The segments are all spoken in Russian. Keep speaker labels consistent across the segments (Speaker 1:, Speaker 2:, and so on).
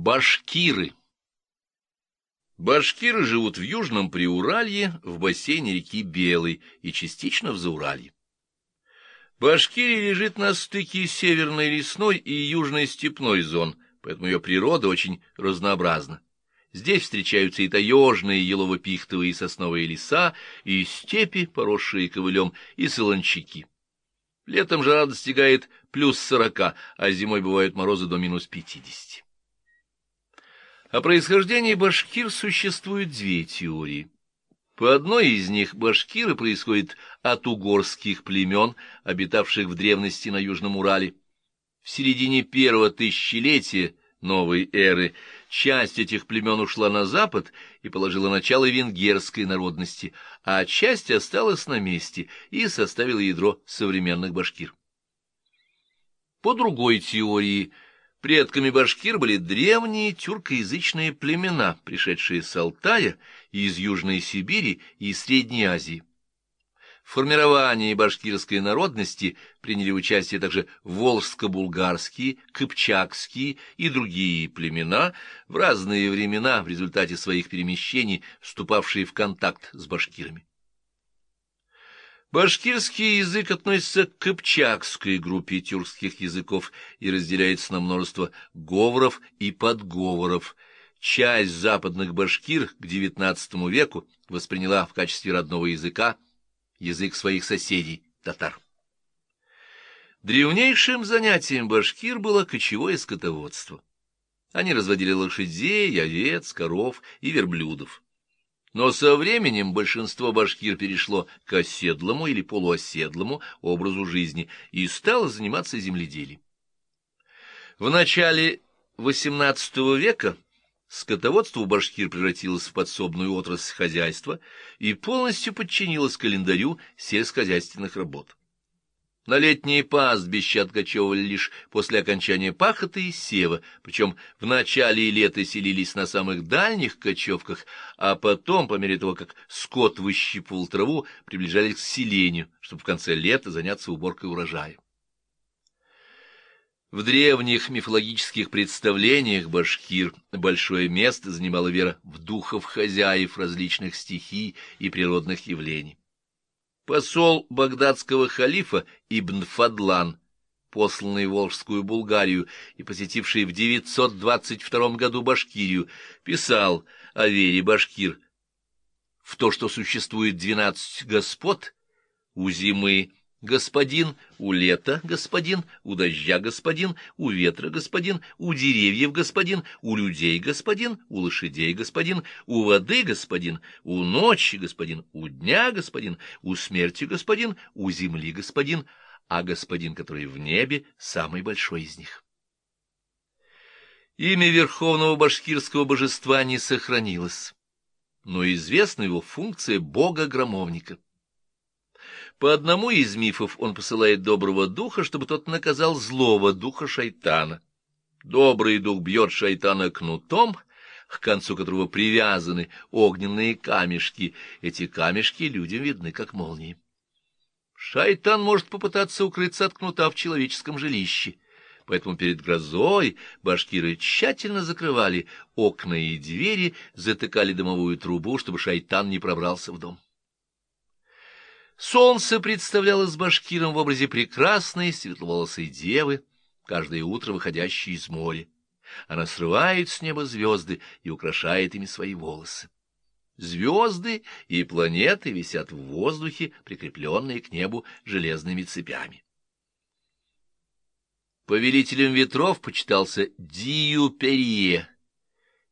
Speaker 1: Башкиры Башкиры живут в Южном Приуралье, в бассейне реки Белой и частично в Зауралье. Башкирия лежит на стыке северной лесной и южной степной зон, поэтому ее природа очень разнообразна. Здесь встречаются и таежные елово-пихтовые и сосновые леса, и степи, поросшие ковылем, и солончаки. Летом жара достигает плюс сорока, а зимой бывают морозы до минус пятидесяти. О происхождении башкир существует две теории. По одной из них башкиры происходят от угорских племен, обитавших в древности на Южном Урале. В середине первого тысячелетия новой эры часть этих племен ушла на запад и положила начало венгерской народности, а часть осталась на месте и составила ядро современных башкир. По другой теории – Предками башкир были древние тюркоязычные племена, пришедшие с Алтая из Южной Сибири и Средней Азии. В формировании башкирской народности приняли участие также волжско-булгарские, кыпчакские и другие племена, в разные времена в результате своих перемещений вступавшие в контакт с башкирами. Башкирский язык относится к кыпчакской группе тюркских языков и разделяется на множество говоров и подговоров. Часть западных башкир к XIX веку восприняла в качестве родного языка язык своих соседей, татар. Древнейшим занятием башкир было кочевое скотоводство. Они разводили лошадей, овец, коров и верблюдов. Но со временем большинство башкир перешло к оседлому или полуоседлому образу жизни и стало заниматься земледелием. В начале XVIII века скотоводство у башкир превратилось в подсобную отрасль хозяйства и полностью подчинилось календарю сельскохозяйственных работ. На летние пастбища откачевывали лишь после окончания пахоты и сева, причем в начале лета селились на самых дальних кочевках, а потом, по мере того, как скот выщипывал траву, приближались к селению, чтобы в конце лета заняться уборкой урожая. В древних мифологических представлениях башкир большое место занимала вера в духов хозяев различных стихий и природных явлений. Посол багдадского халифа Ибн Фадлан, посланный в Волжскую Булгарию и посетивший в 922 году Башкирию, писал о вере башкир. В то, что существует двенадцать господ у зимы, Господин у лета, господин, у дождя, господин, у ветра, господин, у деревьев, господин, у людей, господин, у лошадей, господин, у воды, господин, у ночи, господин, у дня, господин, у смерти, господин, у земли, господин, а господин, который в небе, самый большой из них. Имя верховного башкирского божества не сохранилось, но известна его функция бога-громовника. По одному из мифов он посылает доброго духа, чтобы тот наказал злого духа шайтана. Добрый дух бьет шайтана кнутом, к концу которого привязаны огненные камешки. Эти камешки людям видны, как молнии. Шайтан может попытаться укрыться от кнута в человеческом жилище, поэтому перед грозой башкиры тщательно закрывали окна и двери, затыкали дымовую трубу, чтобы шайтан не пробрался в дом. Солнце представлялось башкиром в образе прекрасной светловолосой девы, каждое утро выходящей из моря. Она срывает с неба звезды и украшает ими свои волосы. Звезды и планеты висят в воздухе, прикрепленные к небу железными цепями. Повелителем ветров почитался Дию-Перье.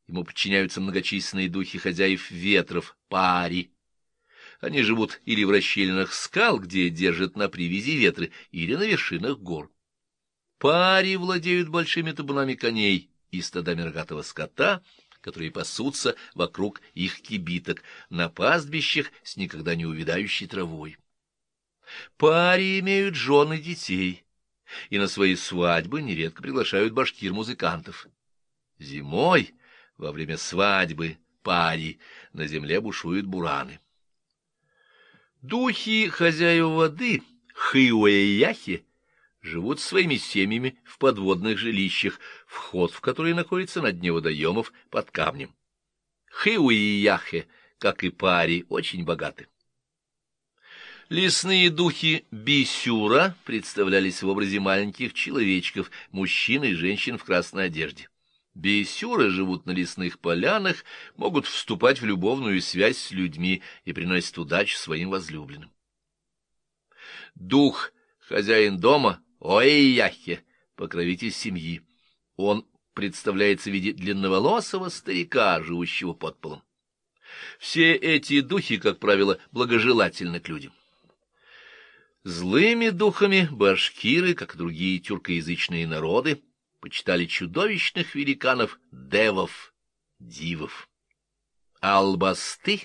Speaker 1: Ему подчиняются многочисленные духи хозяев ветров, пари. Они живут или в расщелинах скал, где держат на привязи ветры, или на вершинах гор. Пари владеют большими табунами коней и стадами рогатого скота, которые пасутся вокруг их кибиток на пастбищах с никогда не увядающей травой. Пари имеют жены детей, и на свои свадьбы нередко приглашают башкир-музыкантов. Зимой, во время свадьбы пари, на земле бушуют бураны. Духи хозяев воды, хыуэяхи, живут своими семьями в подводных жилищах, вход в которые находится на дне водоемов под камнем. Хиуи и Яхе, как и Пари, очень богаты. Лесные духи Бисюра представлялись в образе маленьких человечков, мужчин и женщин в красной одежде. Бисюры живут на лесных полянах, могут вступать в любовную связь с людьми и приносят удачу своим возлюбленным. Дух, хозяин дома, Оэйяхе, покровитель семьи. Он представляется в виде длинноволосого старика, живущего под полом. Все эти духи, как правило, благожелательны к людям. Злыми духами башкиры, как другие тюркоязычные народы, почитали чудовищных великанов девов, дивов. Албасты,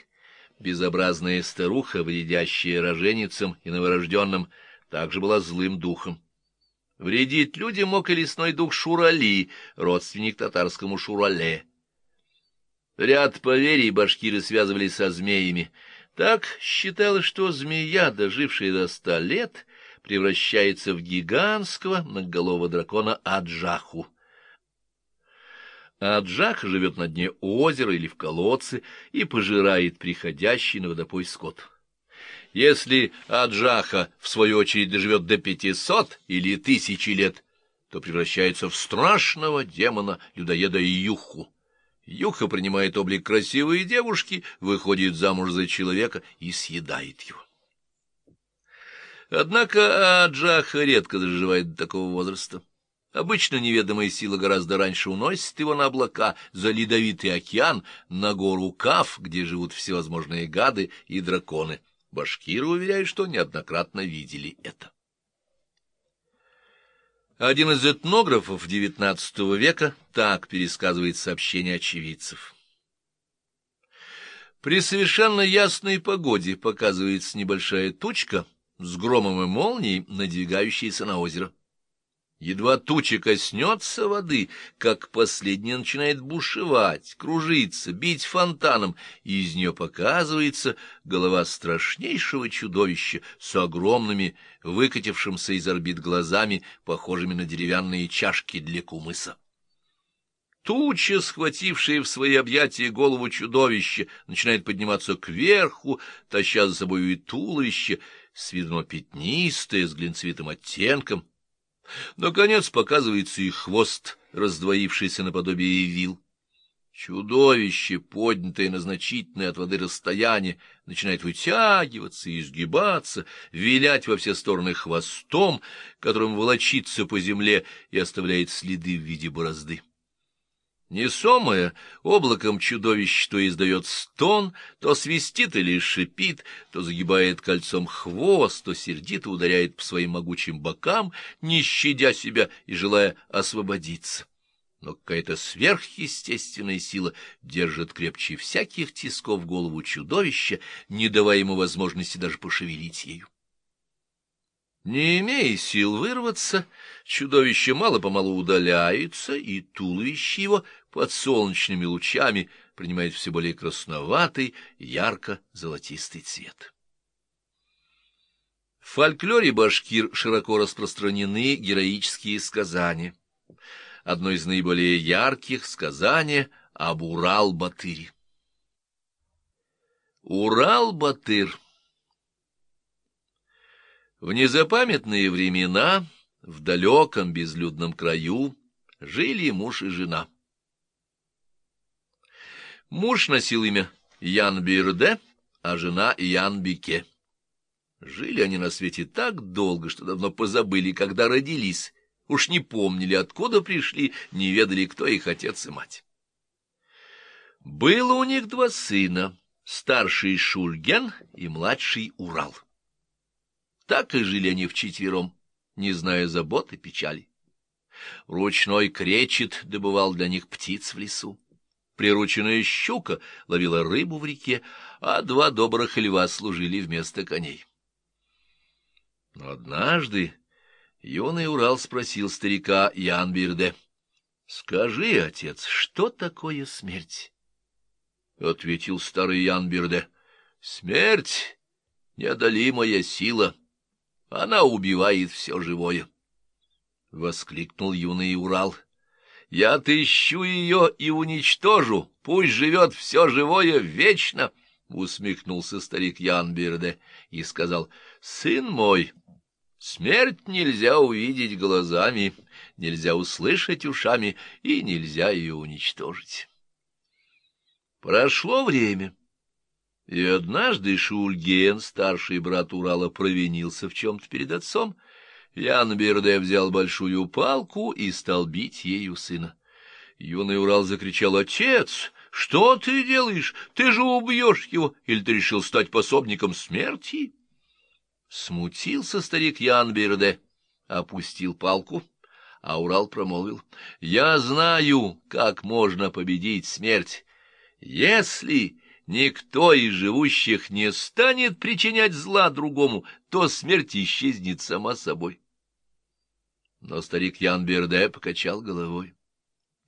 Speaker 1: безобразная старуха, вредящая роженицам и новорожденным, также была злым духом. Вредить людям мог и лесной дух Шурали, родственник татарскому Шурале. Ряд поверий башкиры связывали со змеями. Так считалось, что змея, дожившая до ста лет, превращается в гигантского многоголового дракона Аджаху. Аджах живет на дне озера или в колодце и пожирает приходящий на водопой скот. Если Аджаха, в свою очередь, доживет до пятисот или тысячи лет, то превращается в страшного демона, людоеда Юху. Юха принимает облик красивой девушки, выходит замуж за человека и съедает его. Однако Аджаха редко доживает до такого возраста. Обычно неведомая сила гораздо раньше уносит его на облака, за ледовитый океан, на гору Каф, где живут всевозможные гады и драконы. Башкиры уверяют, что неоднократно видели это. Один из этнографов XIX века так пересказывает сообщения очевидцев. При совершенно ясной погоде показывается небольшая тучка с громом и молнией, надвигающаяся на озеро. Едва туча коснется воды, как последняя начинает бушевать, кружиться, бить фонтаном, и из нее показывается голова страшнейшего чудовища с огромными, выкатившимся из орбит глазами, похожими на деревянные чашки для кумыса. Туча, схватившая в свои объятия голову чудовища, начинает подниматься кверху, таща за собой и туловище, с пятнистое, с глинцевитым оттенком, Наконец показывается и хвост, раздвоившийся наподобие вил. Чудовище, поднятое на значительное от воды расстояние, начинает вытягиваться и изгибаться, вилять во все стороны хвостом, которым волочится по земле и оставляет следы в виде борозды. Несомое облаком чудовище то издает стон, то свистит или шипит, то загибает кольцом хвост, то сердито ударяет по своим могучим бокам, не щадя себя и желая освободиться. Но какая-то сверхъестественная сила держит крепче всяких тисков голову чудовища, не давая ему возможности даже пошевелить ею. Не имея сил вырваться, чудовище мало-помалу удаляется, и туловище его под солнечными лучами принимает все более красноватый, ярко-золотистый цвет. В фольклоре башкир широко распространены героические сказания. Одно из наиболее ярких — сказание об Урал-Батыре. Урал-Батыр В незапамятные времена в далеком безлюдном краю жили муж и жена. Муж носил имя Ян Бирде, а жена Ян Бике. Жили они на свете так долго, что давно позабыли, когда родились, уж не помнили, откуда пришли, не ведали, кто их отец и мать. Было у них два сына, старший Шульген и младший Урал. Так и жили они вчетвером, не зная забот и печали. Ручной кречет добывал для них птиц в лесу прирученная щука ловила рыбу в реке, а два добрых льва служили вместо коней. Но однажды юный Урал спросил старика Ян Бирде, «Скажи, отец, что такое смерть?» Ответил старый Ян Бирде, «Смерть — неодолимая сила, она убивает все живое. — воскликнул юный Урал. — Я отыщу ее и уничтожу, пусть живет все живое вечно! — усмехнулся старик Ян Бирде и сказал, — Сын мой, смерть нельзя увидеть глазами, нельзя услышать ушами и нельзя ее уничтожить. Прошло время. И однажды Шульген, старший брат Урала, провинился в чем-то перед отцом. Ян Берде взял большую палку и стал бить ею сына. Юный Урал закричал «Отец!» Что ты делаешь? Ты же убьешь его, или ты решил стать пособником смерти? Смутился старик Ян Берде, опустил палку, а Урал промолвил. Я знаю, как можно победить смерть. Если никто из живущих не станет причинять зла другому, то смерть исчезнет сама собой. Но старик Ян Берде покачал головой.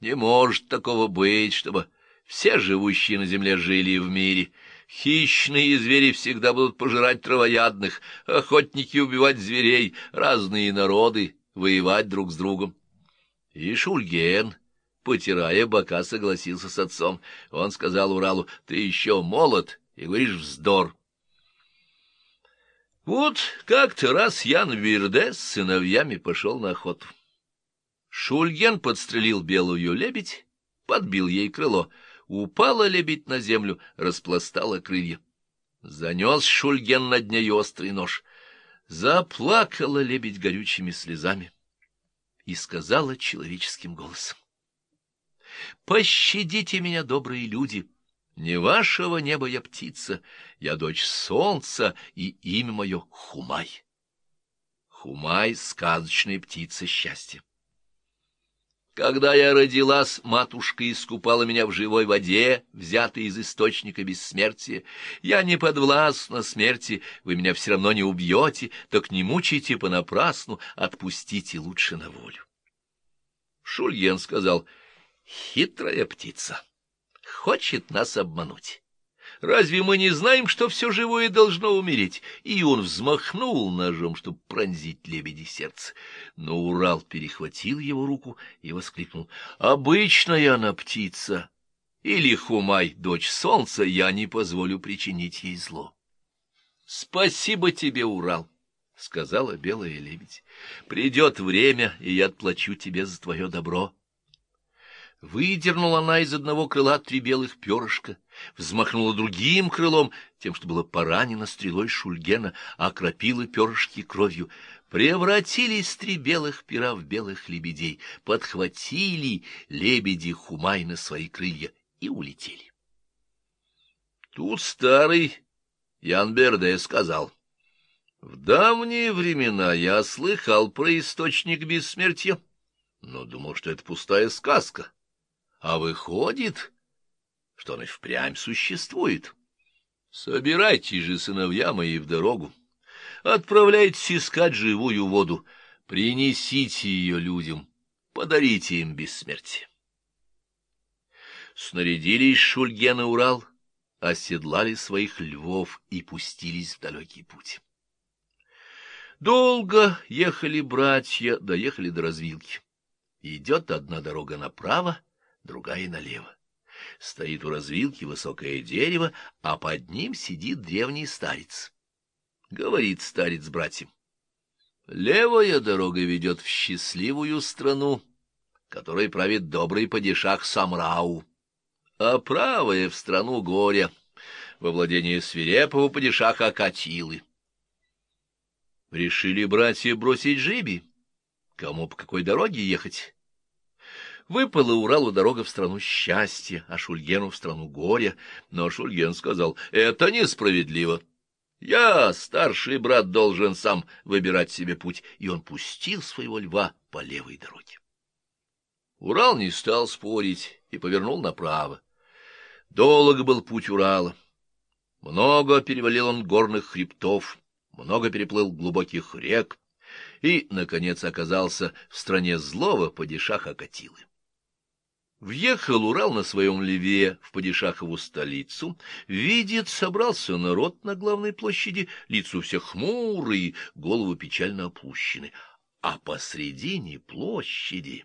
Speaker 1: Не может такого быть, чтобы все живущие на земле жили в мире. Хищные звери всегда будут пожирать травоядных, охотники убивать зверей, разные народы воевать друг с другом. И Шульген, потирая бока, согласился с отцом. Он сказал Уралу, ты еще молод и говоришь вздор. Вот как-то раз Ян Вирде с сыновьями пошел на охоту. Шульген подстрелил белую лебедь, подбил ей крыло — Упала лебедь на землю, распластала крылья. Занес Шульген над ней острый нож. Заплакала лебедь горючими слезами и сказала человеческим голосом. «Пощадите меня, добрые люди! Не вашего неба я птица, я дочь солнца, и имя мое Хумай». Хумай — сказочная птица счастья. Когда я родилась, матушка искупала меня в живой воде, взятой из источника бессмертия. Я не подвластна смерти, вы меня все равно не убьете, так не мучайте понапрасну, отпустите лучше на волю. Шульен сказал, хитрая птица, хочет нас обмануть. Разве мы не знаем, что все живое должно умереть? И он взмахнул ножом, чтобы пронзить лебеди сердце. Но Урал перехватил его руку и воскликнул. — Обычная она птица! Или Хумай, дочь солнца, я не позволю причинить ей зло. — Спасибо тебе, Урал! — сказала белая лебедь. — Придет время, и я отплачу тебе за твое добро. Выдернула она из одного крыла три белых перышка, взмахнула другим крылом, тем, что было поранено стрелой Шульгена, окропила перышки кровью. Превратились три белых пера в белых лебедей, подхватили лебеди Хумай на свои крылья и улетели. Тут старый Ян Берде сказал, «В давние времена я слыхал про источник бессмертия, но думал, что это пустая сказка». А выходит, что он и впрямь существует. Собирайтесь же, сыновья мои, в дорогу. Отправляйтесь искать живую воду. Принесите ее людям, подарите им бессмертие. Снарядились Шульген и Урал, оседлали своих львов и пустились в далекий путь. Долго ехали братья, доехали до развилки. Идет одна дорога направо, другая налево. Стоит у развилки высокое дерево, а под ним сидит древний старец. Говорит старец братьям. Левая дорога ведет в счастливую страну, которой правит добрый падишах Самрау, а правая — в страну горя, во владение свирепого падишаха Катилы. Решили братья бросить жиби. Кому по какой дороге ехать? Выпала Уралу дорога в страну счастья, а Шульгену в страну горя. Но Шульген сказал, это несправедливо. Я, старший брат, должен сам выбирать себе путь, и он пустил своего льва по левой дороге. Урал не стал спорить и повернул направо. Долг был путь Урала. Много перевалил он горных хребтов, много переплыл глубоких рек и, наконец, оказался в стране злого падишаха Катилы. Въехал Урал на своем леве в Падишахову столицу, видит, собрался народ на главной площади, лица все хмурые, головы печально опущены. а посредине площади,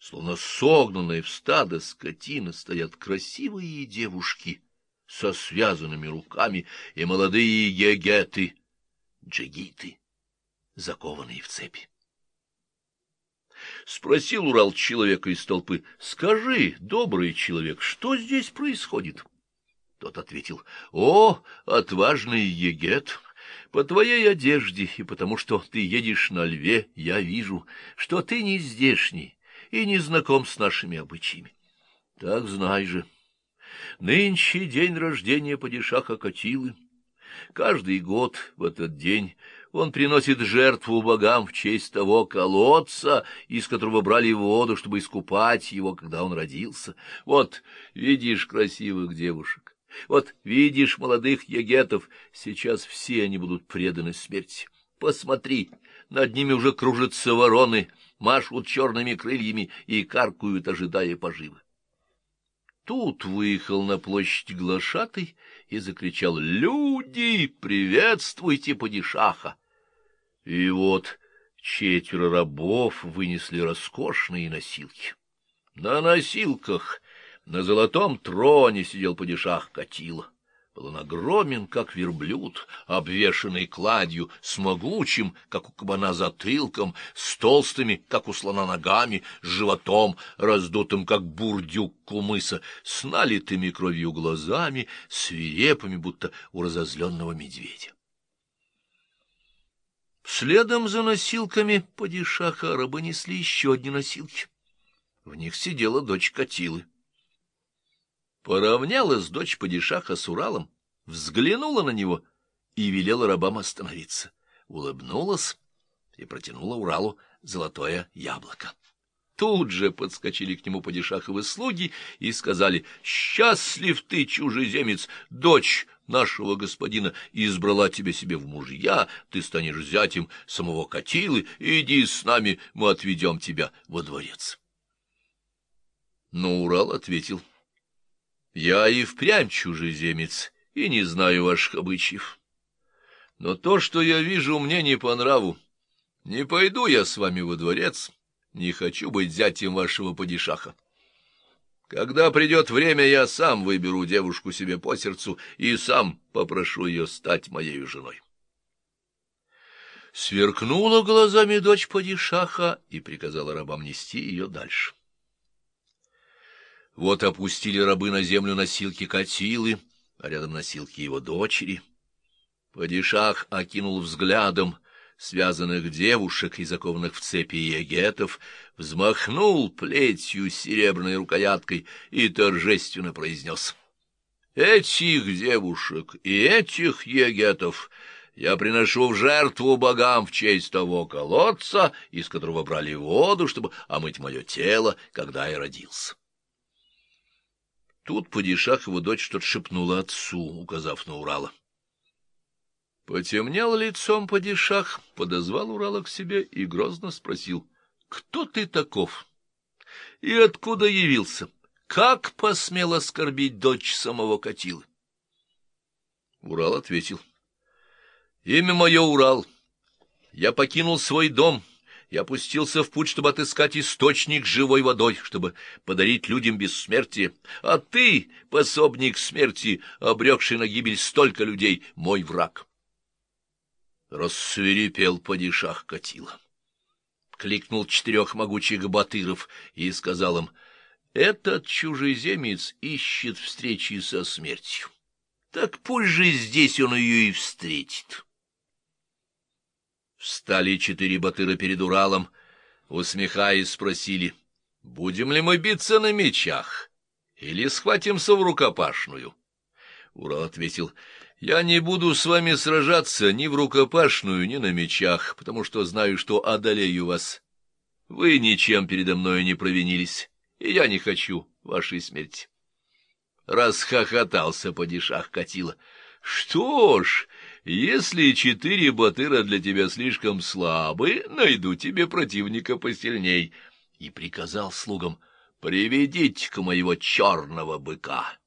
Speaker 1: словно согнанные в стадо скотина, стоят красивые девушки со связанными руками и молодые егеты, джигиты, закованные в цепи. Спросил Урал человека из толпы, — Скажи, добрый человек, что здесь происходит? Тот ответил, — О, отважный егет! По твоей одежде и потому, что ты едешь на льве, я вижу, что ты не здешний и не знаком с нашими обычаями. Так знай же, нынче день рождения падишаха Катилы. Каждый год в этот день он приносит жертву богам в честь того колодца, из которого брали воду, чтобы искупать его, когда он родился. Вот, видишь красивых девушек, вот видишь молодых егетов, сейчас все они будут преданы смерти. Посмотри, над ними уже кружатся вороны, машут черными крыльями и каркают, ожидая поживы. Тут выехал на площадь глашатый и закричал «Люди, приветствуйте падишаха!» И вот четверо рабов вынесли роскошные носилки. На носилках на золотом троне сидел падишах Катила. Был он огромен, как верблюд, обвешанный кладью, с могучим, как у кабана, затылком, с толстыми, как у слона, ногами, с животом, раздутым, как бурдюк кумыса, с налитыми кровью глазами, свирепыми, будто у разозленного медведя. Следом за носилками падишаха рабы несли еще одни носилки. В них сидела дочь Катилы. Поравнялась дочь падишаха с Уралом, взглянула на него и велела рабам остановиться. Улыбнулась и протянула Уралу золотое яблоко. Тут же подскочили к нему падишаховы слуги и сказали, «Счастлив ты, чужеземец, дочь нашего господина избрала тебя себе в мужья, ты станешь зятем самого Катилы, иди с нами, мы отведем тебя во дворец». Но Урал ответил, я и впрямь чужеземец, и не знаю ваших обычаев. Но то, что я вижу, мне не по нраву. Не пойду я с вами во дворец, не хочу быть зятем вашего падишаха. Когда придет время, я сам выберу девушку себе по сердцу и сам попрошу ее стать моей женой. Сверкнула глазами дочь падишаха и приказала рабам нести ее дальше. Вот опустили рабы на землю носилки Катилы, а рядом носилки его дочери. Падишах окинул взглядом связанных девушек и закованных в цепи егетов, взмахнул плетью серебряной рукояткой и торжественно произнес. «Этих девушек и этих егетов я приношу в жертву богам в честь того колодца, из которого брали воду, чтобы омыть мое тело, когда я родился». Тут падишах его дочь что-то шепнула отцу, указав на Урала. Потемнел лицом падишах, подозвал Урала к себе и грозно спросил, «Кто ты таков? И откуда явился? Как посмел оскорбить дочь самого Катилы?» Урал ответил, «Имя мое Урал. Я покинул свой дом» я пустился в путь, чтобы отыскать источник живой водой, чтобы подарить людям бессмертие. А ты, пособник смерти, обрекший на гибель столько людей, мой враг. Рассверепел падишах Катила. Кликнул четырех могучих батыров и сказал им, «Этот чужеземец ищет встречи со смертью. Так пусть же здесь он ее и встретит». Встали четыре батыра перед Уралом, усмехаясь, спросили, будем ли мы биться на мечах или схватимся в рукопашную. Урал ответил, я не буду с вами сражаться ни в рукопашную, ни на мечах, потому что знаю, что одолею вас. Вы ничем передо мною не провинились, и я не хочу вашей смерти. Расхохотался падишах Катила. Что ж, если четыре батыра для тебя слишком слабы, найду тебе противника посильней. И приказал слугам, приведите-ка моего черного быка.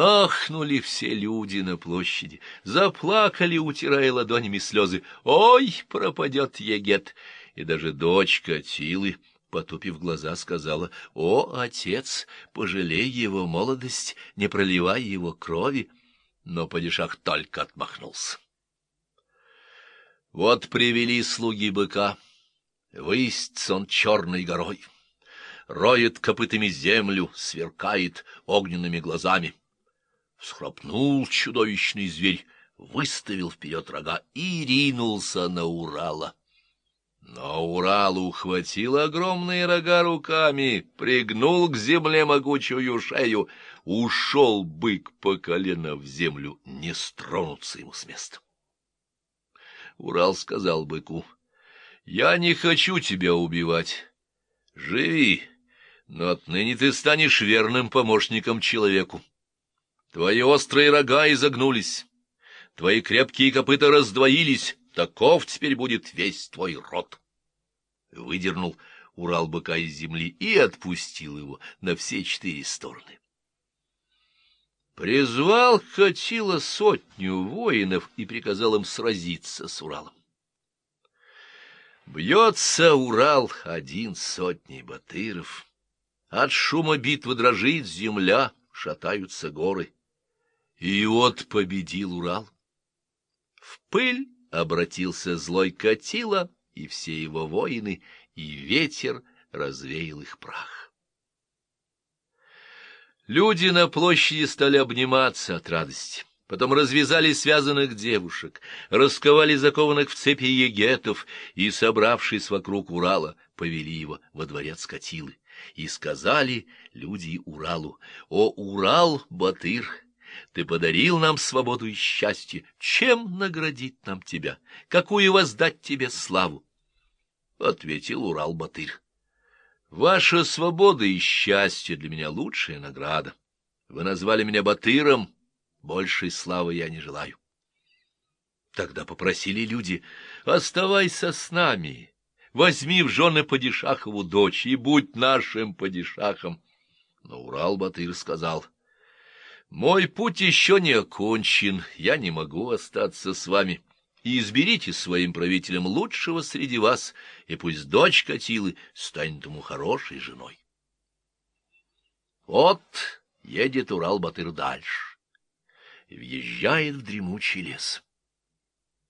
Speaker 1: Ахнули все люди на площади, заплакали, утирая ладонями слезы. Ой, пропадет егет! и даже дочка Тилы, потупив глаза, сказала, «О, отец, пожалей его молодость, не проливай его крови!» Но падишах только отмахнулся. Вот привели слуги быка, выйстся он черной горой, роет копытами землю, сверкает огненными глазами. Всхрапнул чудовищный зверь, выставил вперед рога и ринулся на Урала. Но Урал ухватил огромные рога руками, пригнул к земле могучую шею, ушел бык по колено в землю, не стронуться ему с места. Урал сказал быку, — Я не хочу тебя убивать. Живи, но отныне ты станешь верным помощником человеку. Твои острые рога изогнулись, твои крепкие копыта раздвоились, таков теперь будет весь твой род. Выдернул Урал быка из земли и отпустил его на все четыре стороны. Призвал Хатила сотню воинов и приказал им сразиться с Уралом. Бьется Урал один сотней батыров. От шума битвы дрожит земля, шатаются горы. И вот победил Урал. В пыль обратился злой Катила и все его воины, и ветер развеял их прах. Люди на площади стали обниматься от радости. Потом развязали связанных девушек, расковали закованных в цепи егетов и, собравшись вокруг Урала, повели его во дворец Катилы. И сказали люди Уралу, «О, Урал, Батыр!» Ты подарил нам свободу и счастье. Чем наградить нам тебя? Какую воздать тебе славу? Ответил Урал-Батыр. Ваша свобода и счастье для меня лучшая награда. Вы назвали меня Батыром, большей славы я не желаю. Тогда попросили люди, оставайся с нами, возьми в жены Падишахову дочь и будь нашим Падишахом. Но Урал-Батыр сказал — мой путь еще не окончен, я не могу остаться с вами. И изберите своим правителем лучшего среди вас, и пусть дочь Катилы станет ему хорошей женой. Вот едет Урал-Батыр дальше и въезжает в дремучий лес.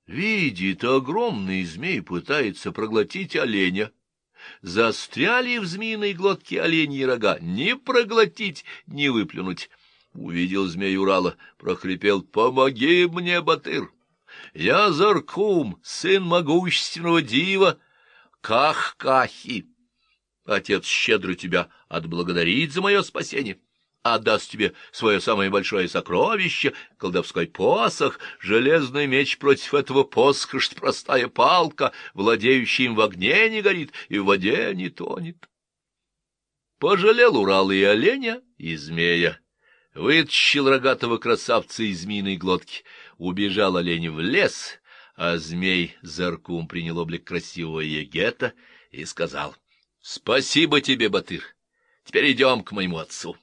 Speaker 1: Видит, огромный змей пытается проглотить оленя. Застряли в змеиной глотке оленьи рога, ни проглотить, ни выплюнуть. Увидел змей Урала, прохрипел «Помоги мне, Батыр! Я Заркум, сын могущественного дива Ках-Кахи. Отец щедро тебя отблагодарит за мое спасение» отдаст тебе свое самое большое сокровище, колдовской посох, железный меч против этого посоха, что простая палка, владеющая им в огне не горит и в воде не тонет. Пожалел Урал и оленя, и змея, вытащил рогатого красавца из змеиной глотки, убежал олень в лес, а змей Заркум принял облик красивого егета и сказал, — Спасибо тебе, Батыр, теперь идем к моему отцу.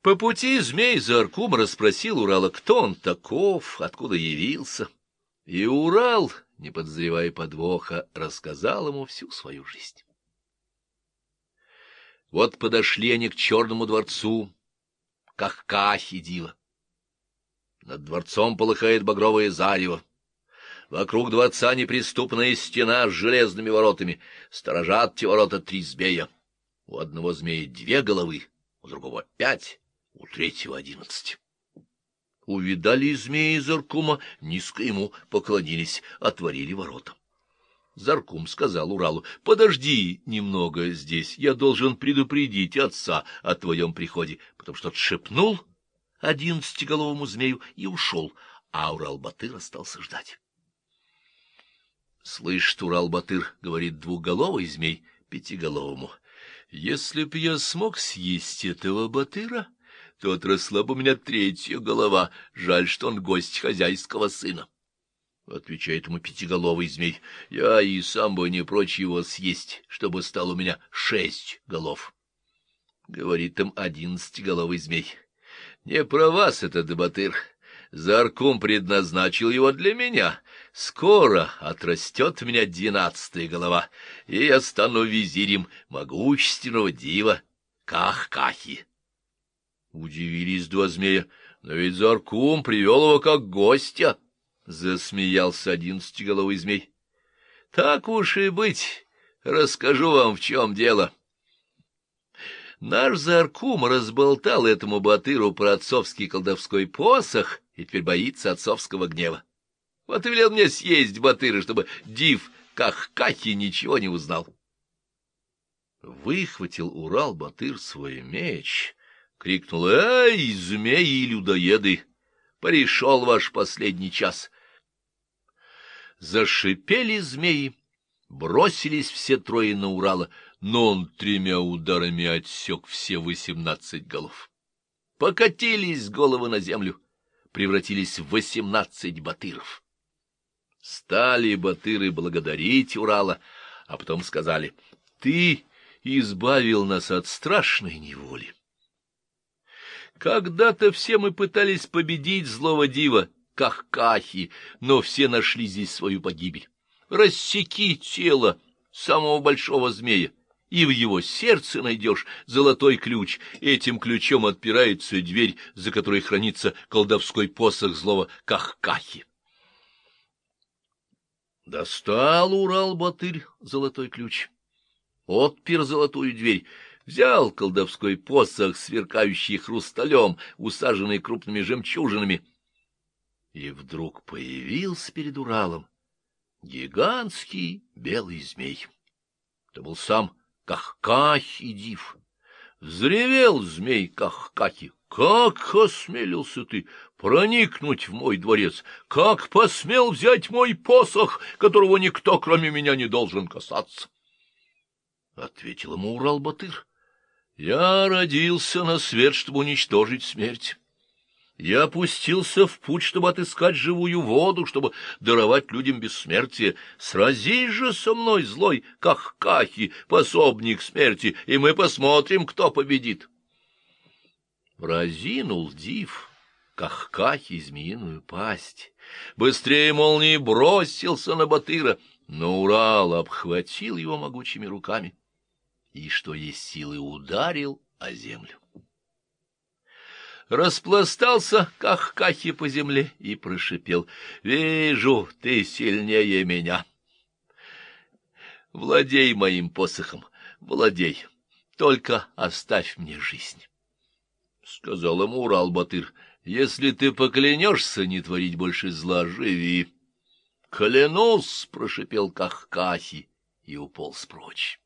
Speaker 1: По пути змей Заркум расспросил Урала, кто он таков, откуда явился. И Урал, не подозревая подвоха, рассказал ему всю свою жизнь. Вот подошли они к черному дворцу, как кахи дива. Над дворцом полыхает багровое зарево. Вокруг дворца неприступная стена с железными воротами. Сторожат те ворота три змея. У одного змея две головы, у другого пять, у третьего одиннадцать. Увидали змеи из Аркума, низко ему поклонились, отворили ворота. Заркум сказал Уралу, — Подожди немного здесь, я должен предупредить отца о твоем приходе, потому что тот шепнул одиннадцатиголовому змею и ушел, а Урал-Батыр остался ждать. Слышит Урал-Батыр, говорит двухголовый змей пятиголовому, — Если б я смог съесть этого Батыра, то отросла бы у меня третья голова, жаль, что он гость хозяйского сына. — отвечает ему пятиголовый змей, — я и сам бы не прочь его съесть, чтобы стало у меня шесть голов. Говорит им одиннадцатиголовый змей, — не про вас это, Дебатыр. Заркум предназначил его для меня. Скоро отрастет у меня двенадцатая голова, и я стану визирем могущественного дива Ках-Кахи. Удивились два змея, но ведь Заркум привел его как гостя, — засмеялся одиннадцатиголовый змей. — Так уж и быть, расскажу вам, в чем дело. Наш Заркум разболтал этому батыру про отцовский колдовской посох и теперь боится отцовского гнева. Вот и велел мне съесть батыры, чтобы див Кахкахи ничего не узнал. Выхватил Урал-Батыр свой меч крикнул «Эй, змеи-людоеды! Пришел ваш последний час!» Зашипели змеи, бросились все трое на Урала, но он тремя ударами отсек все восемнадцать голов. Покатились головы на землю, превратились в восемнадцать батыров. Стали батыры благодарить Урала, а потом сказали, «Ты избавил нас от страшной неволи». Когда-то все мы пытались победить злого дива, Кахкахи, но все нашли здесь свою погибель. Рассеки тело самого большого змея, и в его сердце найдешь золотой ключ. Этим ключом отпирается дверь, за которой хранится колдовской посох злого Кахкахи. Достал Урал-Батырь золотой ключ, отпер золотую дверь, взял колдовской посох, сверкающий хрусталем, усаженный крупными жемчужинами, и вдруг появился перед Уралом гигантский белый змей. Это был сам Кахкахи Див. Взревел змей Кахкахи. Как осмелился ты проникнуть в мой дворец? Как посмел взять мой посох, которого никто, кроме меня, не должен касаться? Ответил ему Урал-Батыр. Я родился на свет, чтобы уничтожить смерть. Я опустился в путь, чтобы отыскать живую воду, чтобы даровать людям бессмертие. Сразись же со мной, злой Кахкахи, пособник смерти, и мы посмотрим, кто победит. Разинул див Кахкахи змеиную пасть. Быстрее молнии бросился на Батыра, но Урал обхватил его могучими руками и, что есть силы, ударил о землю. Распластался Кахкахи по земле и прошипел. — Вижу, ты сильнее меня. Владей моим посохом, владей, только оставь мне жизнь. Сказал ему Урал-Батыр, — если ты поклянешься не творить больше зла, живи. — Клянусь, — прошипел Кахкахи и уполз прочь.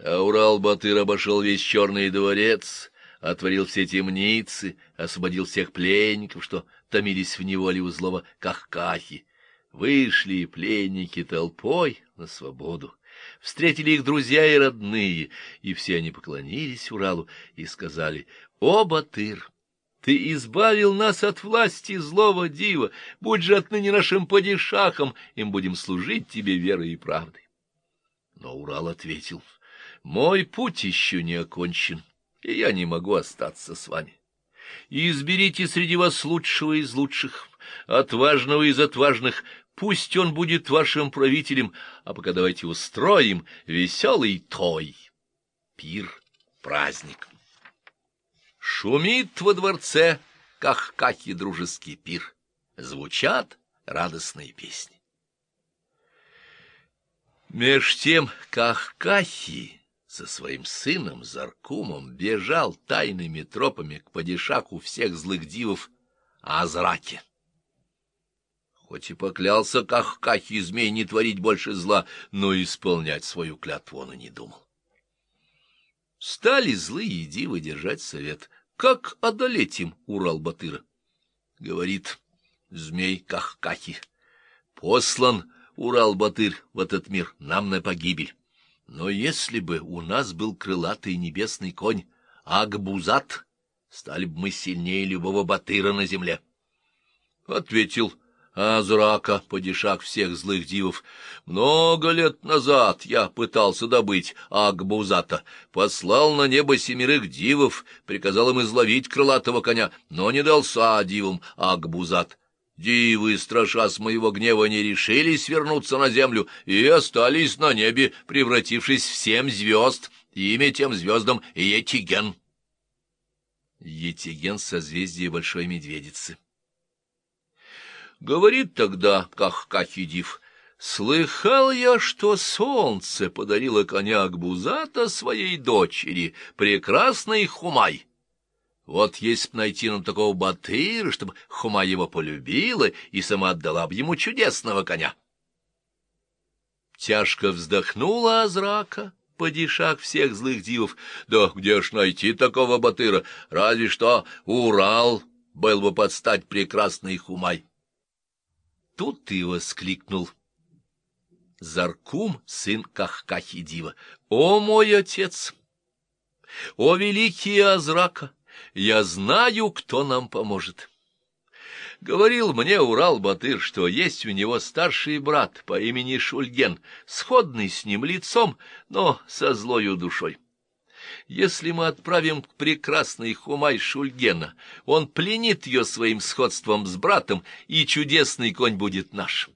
Speaker 1: А Урал-Батыр обошел весь черный дворец, отворил все темницы, освободил всех пленников, что томились в неволе у злого Кахкахи. Вышли пленники толпой на свободу. Встретили их друзья и родные, и все они поклонились Уралу и сказали, «О, Батыр!» Ты избавил нас от власти злого дива, будь же отныне нашим падишахом, им будем служить тебе верой и правдой. Но Урал ответил — мой путь еще не окончен, и я не могу остаться с вами. Изберите среди вас лучшего из лучших, отважного из отважных, пусть он будет вашим правителем, а пока давайте устроим веселый той, пир, праздник. Шумит во дворце, как каки дружеский пир, звучат радостные песни. Меж тем, как кахи со своим сыном Заркумом бежал тайными тропами к падишаку всех злых дивов Азраке. Хоть и поклялся Кахкахи змей не творить больше зла, но исполнять свою клятву он и не думал. Стали злые дивы держать совет. Как одолеть им Урал-Батыра? Говорит змей Кахкахи. Послан Урал-Батыр в этот мир нам на погибель. Но если бы у нас был крылатый небесный конь Акбузат, стали бы мы сильнее любого батыра на земле. Ответил Азрака, падишах всех злых дивов. Много лет назад я пытался добыть Акбузата, послал на небо семерых дивов, приказал им изловить крылатого коня, но не дался дивам Акбузат. Дивы, страша с моего гнева, не решились вернуться на землю и остались на небе, превратившись в семь звезд. Имя тем звездам Етиген. Етиген — созвездие Большой Медведицы. Говорит тогда Ках-Кахидив, «Слыхал я, что солнце подарило коня Акбузата своей дочери, прекрасной Хумай. Вот если б найти нам такого батыра, чтобы Хумай его полюбила и сама отдала б ему чудесного коня». Тяжко вздохнула Азрака, падишах всех злых дивов. Да где ж найти такого батыра? Разве что Урал был бы подстать прекрасный Хумай. Тут ты воскликнул. Заркум, сын Кахкахидива. О, мой отец! О, великий Азрака! Я знаю, кто нам поможет. Говорил мне Урал-Батыр, что есть у него старший брат по имени Шульген, сходный с ним лицом, но со злою душой. Если мы отправим к прекрасной Хумай Шульгена, он пленит ее своим сходством с братом, и чудесный конь будет наш.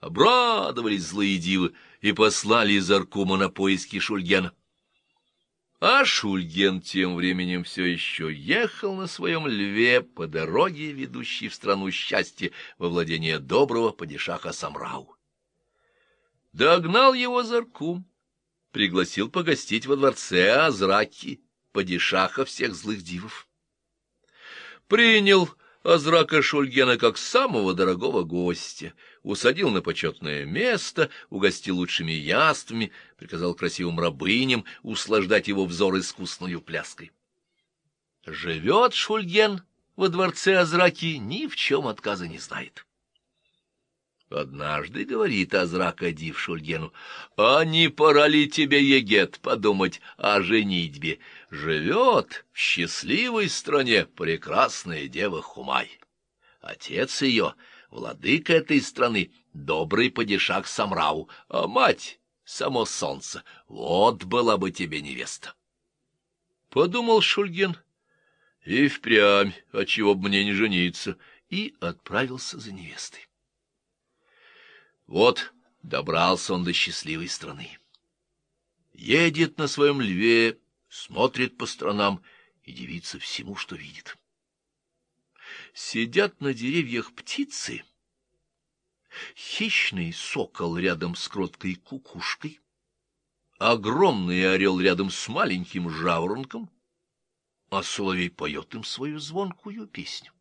Speaker 1: Обрадовались злые дивы и послали Заркума на поиски Шульгена. А Шульген тем временем все еще ехал на своем льве по дороге, ведущей в страну счастья, во владение доброго падишаха Самрау. Догнал его Заркум пригласил погостить во дворце Азраки, падишаха всех злых дивов. Принял Азрака Шульгена как самого дорогого гостя, усадил на почетное место, угостил лучшими яствами, приказал красивым рабыням услаждать его взор искусную пляской. Живет Шульген во дворце Азраки, ни в чем отказа не знает. Однажды говорит Азрак Адив Шульгену, «А не пора ли тебе, Егет, подумать о женитьбе? Живет в счастливой стране прекрасная дева Хумай. Отец ее, владыка этой страны, добрый падишах Самрау, а мать — само солнце. Вот была бы тебе невеста». Подумал Шульген, и впрямь, отчего бы мне не жениться, и отправился за невестой. Вот добрался он до счастливой страны. Едет на своем льве, смотрит по сторонам и дивится всему, что видит. Сидят на деревьях птицы. Хищный сокол рядом с кроткой кукушкой, огромный орел рядом с маленьким жаворонком, а соловей поет им свою звонкую песню.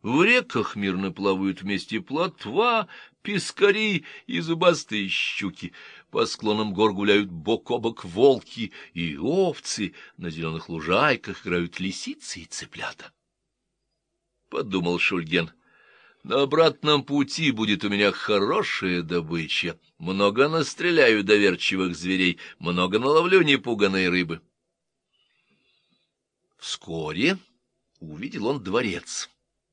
Speaker 1: В реках мирно плавают вместе плотва, пескари и зубастые щуки. По склонам гор гуляют бок о бок волки и овцы, на зеленых лужайках играют лисицы и цыплята. Подумал Шульген, на обратном пути будет у меня хорошая добыча. Много настреляю доверчивых зверей, много наловлю непуганной рыбы. Вскоре увидел он дворец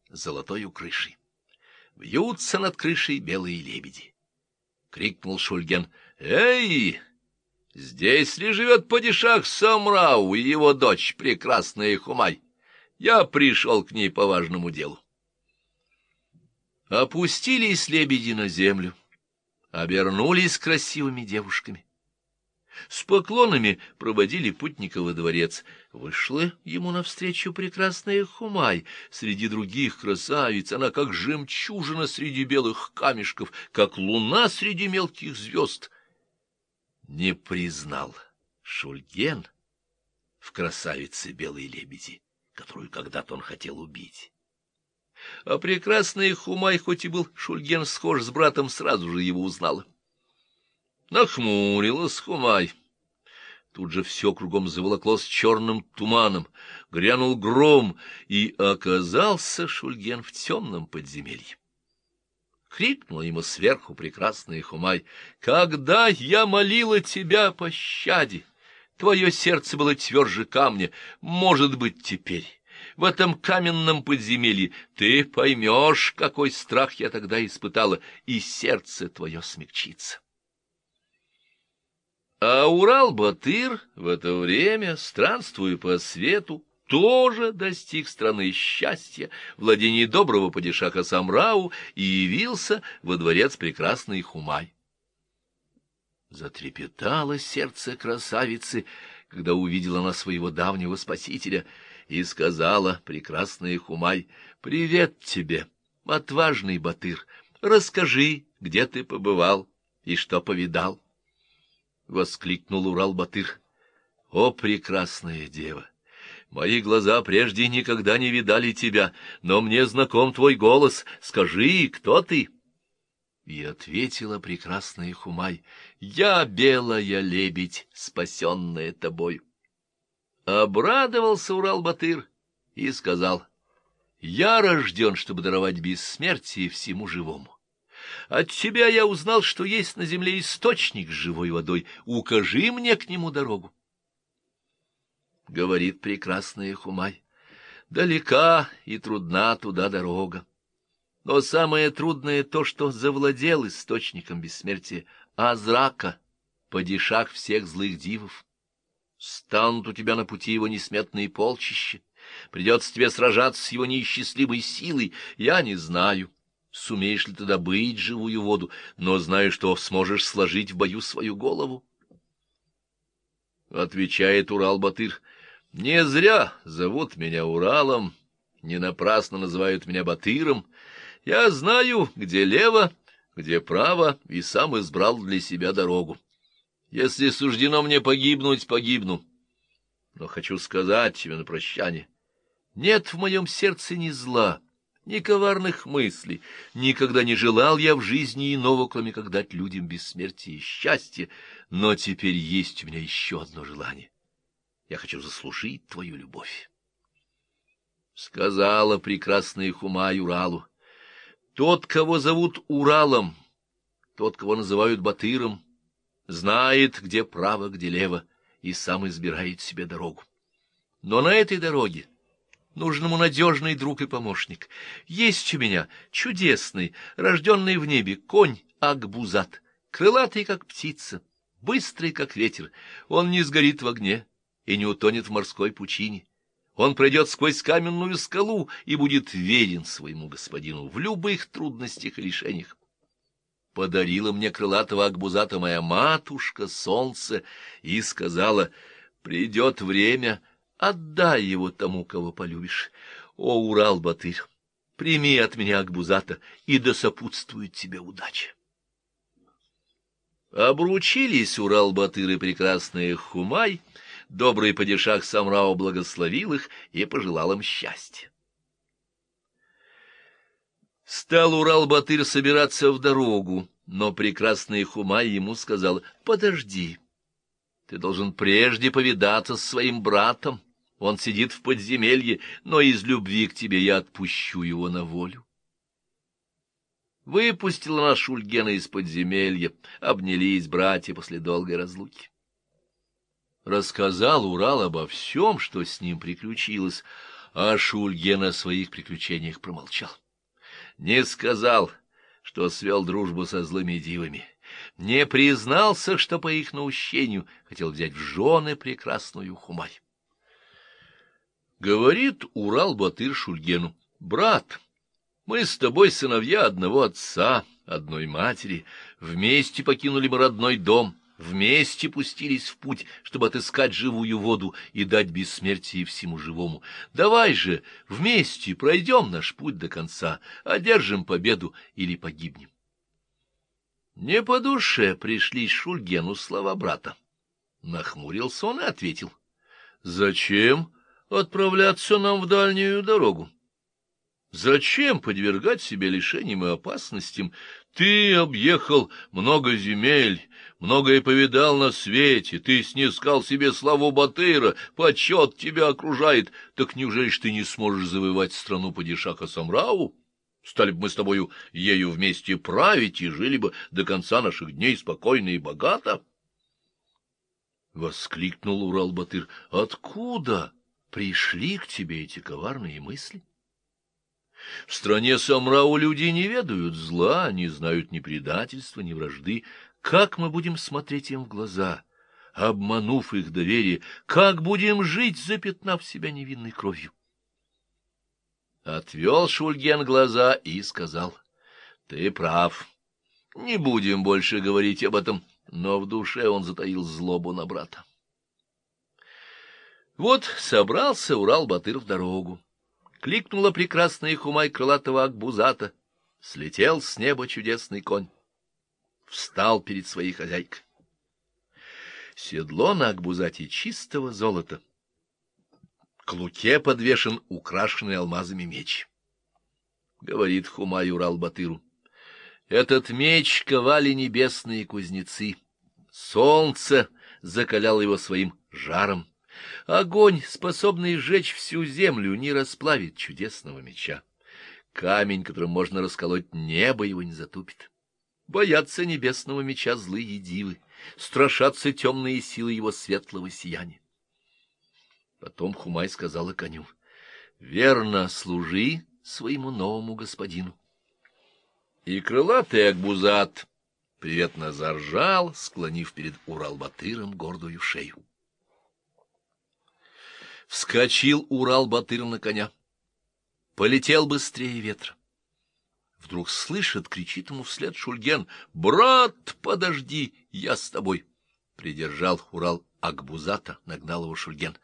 Speaker 1: золотой крышей. Вьются над крышей белые лебеди. Крикнул Шульген. «Эй! Здесь ли живет падишах Самрау и его дочь, прекрасная Хумай? Я пришел к ней по важному делу». Опустились лебеди на землю, обернулись красивыми девушками. С поклонами проводили путника во дворец. Вышла ему навстречу прекрасная Хумай. Среди других красавиц она как жемчужина среди белых камешков, как луна среди мелких звезд. Не признал Шульген в красавице белой лебеди, которую когда-то он хотел убить. А прекрасная Хумай, хоть и был Шульген схож с братом, сразу же его узнала. Нахмурилась Хумай. Тут же все кругом заволоклось черным туманом, грянул гром, и оказался Шульген в темном подземелье. Крикнула ему сверху прекрасная Хумай, «Когда я молила тебя о пощаде, твое сердце было тверже камня, может быть, теперь, в этом каменном подземелье, ты поймешь, какой страх я тогда испытала, и сердце твое смягчится. А Урал-Батыр в это время, странствуя по свету, тоже достиг страны счастья, владений доброго падишаха Самрау и явился во дворец прекрасный Хумай. Затрепетало сердце красавицы, когда увидела она своего давнего спасителя, и сказала прекрасная Хумай, «Привет тебе, отважный Батыр, расскажи, где ты побывал и что повидал». Воскликнул Урал-Батыр, «О, прекрасная дева!» Мои глаза прежде никогда не видали тебя, но мне знаком твой голос. Скажи, кто ты?» И ответила прекрасная Хумай, «Я белая лебедь, спасенная тобой». Обрадовался Урал-Батыр и сказал, «Я рожден, чтобы даровать бессмертие всему живому. От тебя я узнал, что есть на земле источник с живой водой. Укажи мне к нему дорогу». — говорит прекрасная Хумай. Далека и трудна туда дорога. Но самое трудное то, что завладел источником бессмертия Азрака, падишах всех злых дивов. Станут у тебя на пути его несметные полчища. Придется тебе сражаться с его неисчислимой силой. Я не знаю, сумеешь ли ты добыть живую воду, но знаю, что сможешь сложить в бою свою голову. Отвечает Урал-Батыр — не зря зовут меня Уралом, не напрасно называют меня Батыром. Я знаю, где лево, где право, и сам избрал для себя дорогу. Если суждено мне погибнуть, погибну. Но хочу сказать тебе на прощание, нет в моем сердце ни зла, ни коварных мыслей. Никогда не желал я в жизни иного, кроме как дать людям бессмертие и счастье, но теперь есть у меня еще одно желание. Я хочу заслужить твою любовь. Сказала прекрасная Хумай Уралу. Тот, кого зовут Уралом, тот, кого называют Батыром, знает, где право, где лево, и сам избирает себе дорогу. Но на этой дороге нужен ему надежный друг и помощник. Есть у меня чудесный, рожденный в небе конь Акбузат, крылатый, как птица, быстрый, как ветер. Он не сгорит в огне, и не утонет в морской пучине. Он пройдет сквозь каменную скалу и будет верен своему господину в любых трудностях и лишениях. Подарила мне крылатого акбузата моя матушка, солнце, и сказала, придет время, отдай его тому, кого полюбишь. О, Урал-Батырь, прими от меня акбузата, и да сопутствует тебе удача. Обручились Урал-Батыр и прекрасная Хумай — добрый падишах Самрау благословил их и пожелал им счастья. Стал Урал-Батыр собираться в дорогу, но прекрасный Хумай ему сказал, «Подожди, ты должен прежде повидаться с своим братом. Он сидит в подземелье, но из любви к тебе я отпущу его на волю». Выпустила наш Ульгена из подземелья, обнялись братья после долгой разлуки рассказал Урал обо всем, что с ним приключилось, а Шульген о своих приключениях промолчал. Не сказал, что свел дружбу со злыми дивами, не признался, что по их наущению хотел взять в жены прекрасную Хумай. Говорит Урал-Батыр Шульгену, «Брат, мы с тобой сыновья одного отца, одной матери, вместе покинули мы родной дом» вместе пустились в путь, чтобы отыскать живую воду и дать бессмертие всему живому. Давай же вместе пройдем наш путь до конца, одержим победу или погибнем. Не по душе пришли Шульгену слова брата. Нахмурился он и ответил. — Зачем отправляться нам в дальнюю дорогу? Зачем подвергать себя лишениям и опасностям? Ты объехал много земель, многое повидал на свете, ты снискал себе славу Батыра, почет тебя окружает. Так неужели ж ты не сможешь завоевать страну падишаха Самрау? Стали бы мы с тобою ею вместе править и жили бы до конца наших дней спокойно и богато? Воскликнул Урал-Батыр. — Откуда? пришли к тебе эти коварные мысли? В стране Самрау люди не ведают зла, не знают ни предательства, ни вражды. Как мы будем смотреть им в глаза, обманув их доверие? Как будем жить, запятнав себя невинной кровью? Отвел Шульген глаза и сказал, — Ты прав. Не будем больше говорить об этом. Но в душе он затаил злобу на брата. Вот собрался Урал-Батыр в дорогу. Кликнула прекрасная хумай крылатого Акбузата. Слетел с неба чудесный конь. Встал перед своей хозяйкой. Седло на Акбузате чистого золота. К луке подвешен украшенный алмазами меч. Говорит Хумай Урал-Батыру. Этот меч ковали небесные кузнецы. Солнце закаляло его своим жаром. Огонь, способный сжечь всю землю, не расплавит чудесного меча. Камень, которым можно расколоть небо, его не затупит. Боятся небесного меча злые дивы, страшатся темные силы его светлого сияния. Потом Хумай сказала коню, — Верно, служи своему новому господину. И крылатый Акбузат приветно заржал, склонив перед Урал-Батыром гордую шею. Вскочил Урал-Батыр на коня. Полетел быстрее ветра. Вдруг слышит, кричит ему вслед Шульген, «Брат, подожди, я с тобой!» Придержал Урал Акбузата, нагнал его Шульген.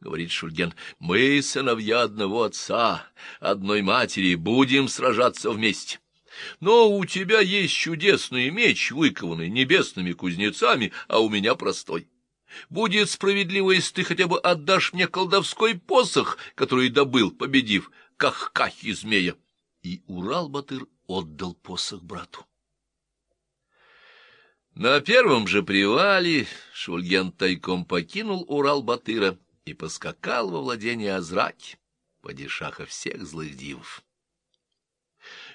Speaker 1: Говорит Шульген, «Мы сыновья одного отца, одной матери, будем сражаться вместе». Но у тебя есть чудесный меч, выкованный небесными кузнецами, а у меня простой. Будет справедливо, если ты хотя бы отдашь мне колдовской посох, который добыл, победив Кахкахи змея. И Урал-Батыр отдал посох брату. На первом же привале Шульген тайком покинул Урал-Батыра и поскакал во владение Азраки, падишаха всех злых дивов.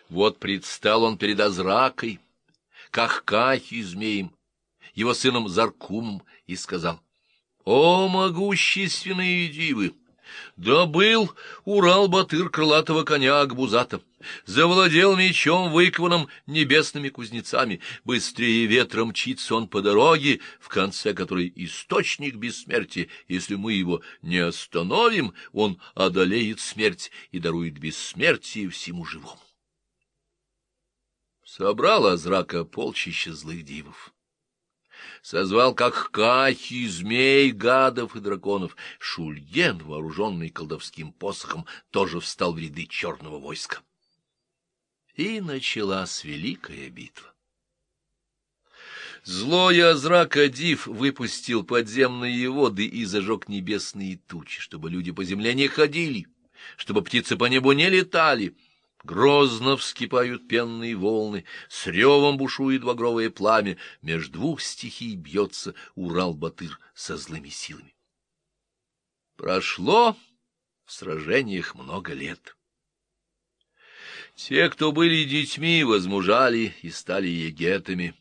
Speaker 1: Вот предстал он перед Азракой, Кахкахи змеем, его сыном Заркумом, и сказал, «О, могущественные дивы! Добыл Урал-Батыр крылатого коня Акбузата, завладел мечом, выкованным небесными кузнецами, быстрее ветром мчится он по дороге, в конце которой источник бессмертия, если мы его не остановим, он одолеет смерть и дарует бессмертие всему живому. Собрал Азрака полчища злых дивов. Созвал как кахи, змей, гадов и драконов. Шульген, вооруженный колдовским посохом, тоже встал в ряды черного войска. И началась великая битва. Злой Азрака Див выпустил подземные воды и зажег небесные тучи, чтобы люди по земле не ходили, чтобы птицы по небу не летали — Грозно вскипают пенные волны, с ревом бушует багровое пламя, меж двух стихий бьется Урал-Батыр со злыми силами. Прошло в сражениях много лет. Те, кто были детьми, возмужали и стали егетами.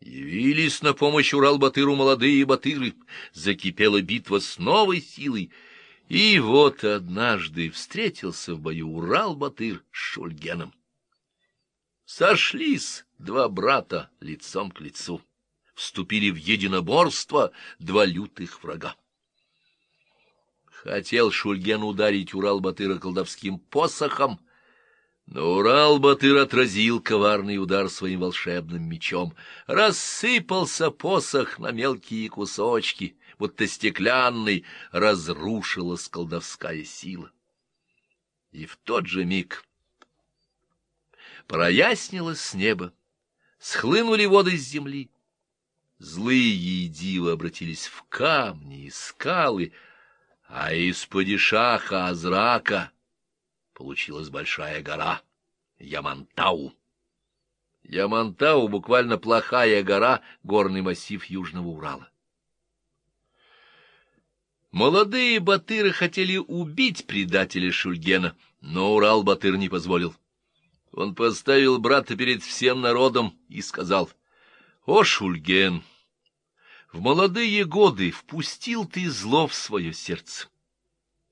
Speaker 1: Явились на помощь Урал-Батыру молодые батыры, закипела битва с новой силой — и вот однажды встретился в бою Урал-Батыр с Шульгеном. Сошлись два брата лицом к лицу, вступили в единоборство два лютых врага. Хотел Шульген ударить Урал-Батыра колдовским посохом, но Урал-Батыр отразил коварный удар своим волшебным мечом. Рассыпался посох на мелкие кусочки — будто стеклянный, разрушилась колдовская сила. И в тот же миг прояснилось с неба, схлынули воды с земли. Злые дивы обратились в камни и скалы, а из-под Азрака получилась большая гора Ямантау. Ямантау — буквально плохая гора, горный массив Южного Урала. Молодые батыры хотели убить предателя Шульгена, но Урал-батыр не позволил. Он поставил брата перед всем народом и сказал, «О, Шульген, в молодые годы впустил ты зло в свое сердце.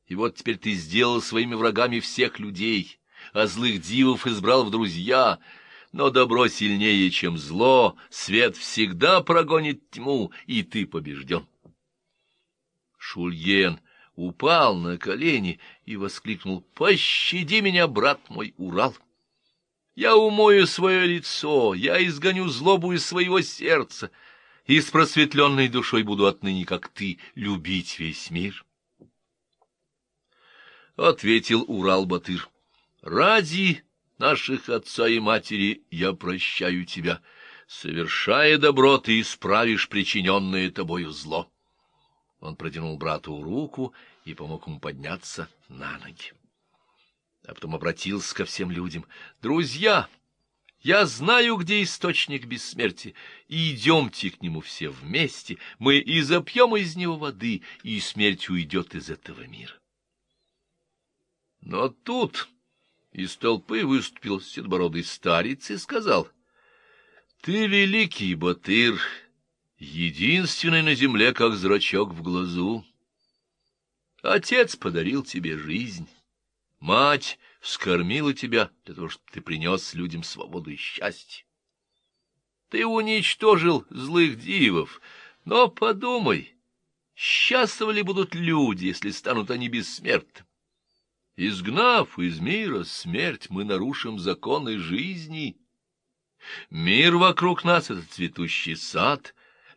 Speaker 1: И вот теперь ты сделал своими врагами всех людей, а злых дивов избрал в друзья. Но добро сильнее, чем зло, свет всегда прогонит тьму, и ты побежден. Шульген упал на колени и воскликнул «Пощади меня, брат мой, Урал!» Я умою свое лицо, я изгоню злобу из своего сердца, и с просветленной душой буду отныне, как ты, любить весь мир. Ответил Урал-Батыр, ради наших отца и матери я прощаю тебя. Совершая добро, ты исправишь причиненное тобою зло. Он протянул брату руку и помог ему подняться на ноги а потом обратился ко всем людям. «Друзья, я знаю, где источник бессмертия, идемте к нему все вместе, мы и запьем из него воды, и смерть уйдет из этого мира». Но тут из толпы выступил седобородый старец и сказал, «Ты великий батыр, единственный на земле, как зрачок в глазу. Отец подарил тебе жизнь». Мать вскормила тебя для того, чтобы ты принес людям свободу и счастье. Ты уничтожил злых дивов, но подумай, счастливы ли будут люди, если станут они бессмертны? Изгнав из мира смерть, мы нарушим законы жизни. Мир вокруг нас — это цветущий сад,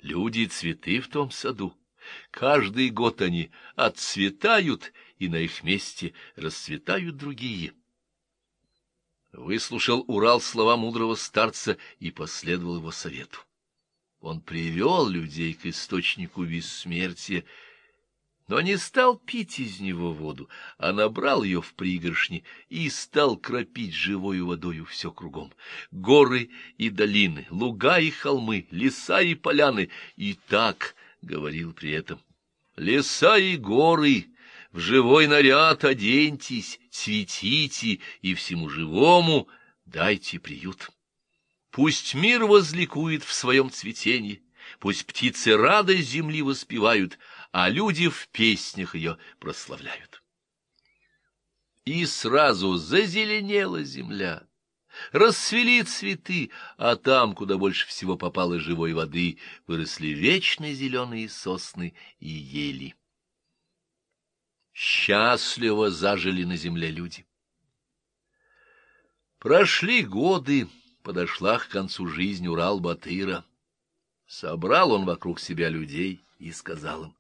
Speaker 1: люди — цветы в том саду. Каждый год они отцветают и на их месте расцветают другие. Выслушал Урал слова мудрого старца и последовал его совету. Он привел людей к источнику бессмертия, но не стал пить из него воду, а набрал ее в пригоршни и стал кропить живою водою все кругом. Горы и долины, луга и холмы, леса и поляны, и так говорил при этом. Леса и горы, в живой наряд оденьтесь, цветите и всему живому дайте приют. Пусть мир возликует в своем цветении, пусть птицы радость земли воспевают, а люди в песнях ее прославляют. И сразу зазеленела земля, расцвели цветы, а там, куда больше всего попало живой воды, выросли вечно зеленые сосны и ели счастливо зажили на земле люди. Прошли годы, подошла к концу жизнь Урал-Батыра. Собрал он вокруг себя людей и сказал им,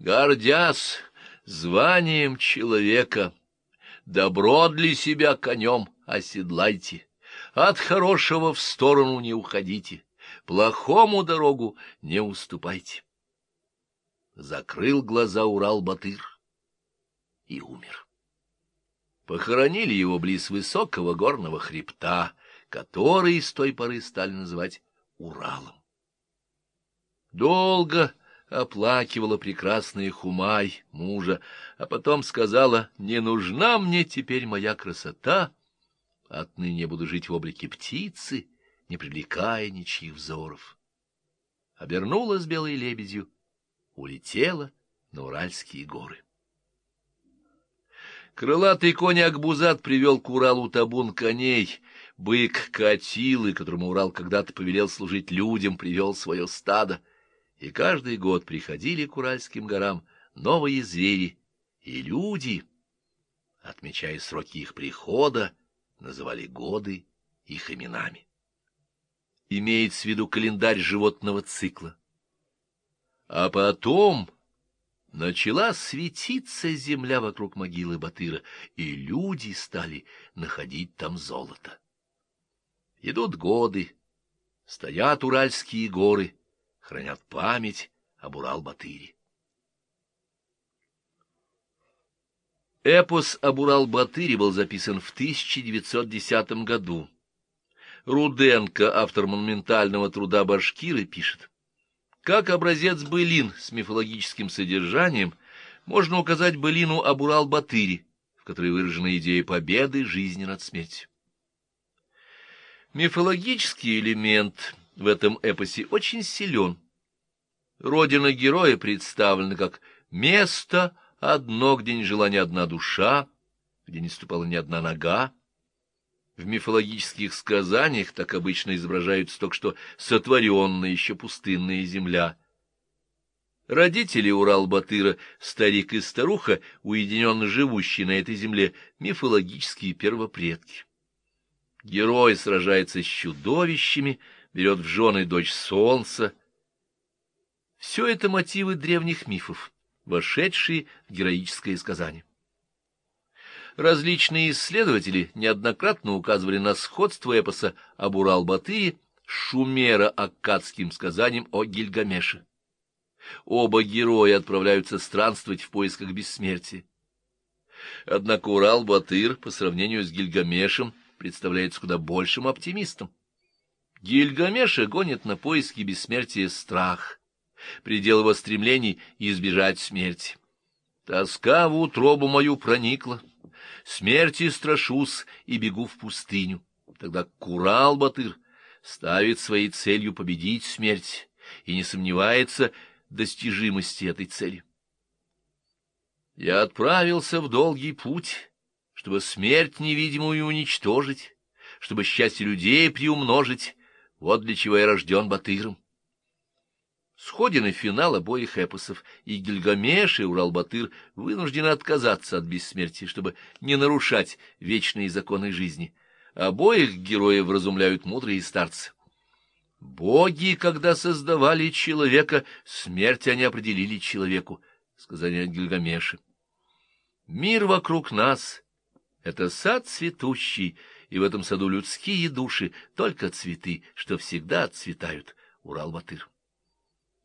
Speaker 1: «Гордясь званием человека, добро для себя конем оседлайте, от хорошего в сторону не уходите, плохому дорогу не уступайте». Закрыл глаза Урал-Батыр и умер. Похоронили его близ высокого горного хребта, который с той поры стали называть Уралом. Долго оплакивала прекрасная Хумай мужа, а потом сказала, «Не нужна мне теперь моя красота, отныне буду жить в облике птицы, не привлекая ничьих взоров». Обернулась белой лебедью, улетела на Уральские горы. Крылатый конь Акбузат привел к Уралу табун коней. Бык Катилы, которому Урал когда-то повелел служить людям, привел свое стадо. И каждый год приходили к Уральским горам новые звери и люди, отмечая сроки их прихода, называли годы их именами. Имеется в виду календарь животного цикла. А потом Начала светиться земля вокруг могилы Батыра, и люди стали находить там золото. Идут годы, стоят Уральские горы, хранят память об Урал-Батыре. Эпос об Урал-Батыре был записан в 1910 году. Руденко, автор монументального труда Башкиры, пишет. Как образец былин с мифологическим содержанием можно указать былину об Урал-Батыре, в которой выражена идея победы жизни над смертью. Мифологический элемент в этом эпосе очень силен. Родина героя представлена как место одно, где не жила ни одна душа, где не ступала ни одна нога. В мифологических сказаниях так обычно изображаются только что сотворенная еще пустынная земля. Родители Урал-Батыра, старик и старуха, уединенно живущие на этой земле, мифологические первопредки. Герой сражается с чудовищами, берет в жены дочь солнца. Все это мотивы древних мифов, вошедшие в героическое сказание. Различные исследователи неоднократно указывали на сходство эпоса об Урал-Батыре с шумеро-аккадским сказанием о Гильгамеше. Оба героя отправляются странствовать в поисках бессмертия. Однако Урал-Батыр по сравнению с Гильгамешем представляется куда большим оптимистом. Гильгамеша гонит на поиски бессмертия страх, предел его стремлений — избежать смерти. Тоска в утробу мою проникла, смерти страшусь и бегу в пустыню. Тогда Курал-Батыр ставит своей целью победить смерть и не сомневается достижимости этой цели. Я отправился в долгий путь, чтобы смерть невидимую уничтожить, чтобы счастье людей приумножить. Вот для чего я рожден Батыром. Сходен и финал обоих эпосов, и Гильгамеш, и Урал-Батыр вынуждены отказаться от бессмертия, чтобы не нарушать вечные законы жизни. Обоих героев вразумляют мудрые старцы. Боги, когда создавали человека, смерть они определили человеку, сказание Гильгамеша. Мир вокруг нас это сад цветущий, и в этом саду людские души, только цветы, что всегда отцветают. Урал-Батыр.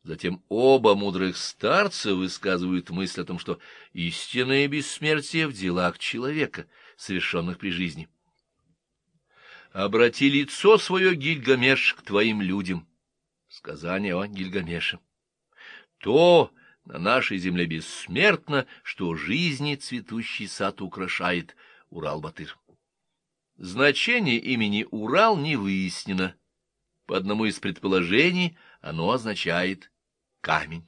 Speaker 1: Затем оба мудрых старца высказывают мысль о том, что истинное бессмертие в делах человека, совершенных при жизни. «Обрати лицо свое, Гильгамеш, к твоим людям» — сказание о Гильгамеше. «То на нашей земле бессмертно, что жизни цветущий сад украшает» Урал-Батыр. Значение имени Урал не выяснено. По одному из предположений оно означает камень.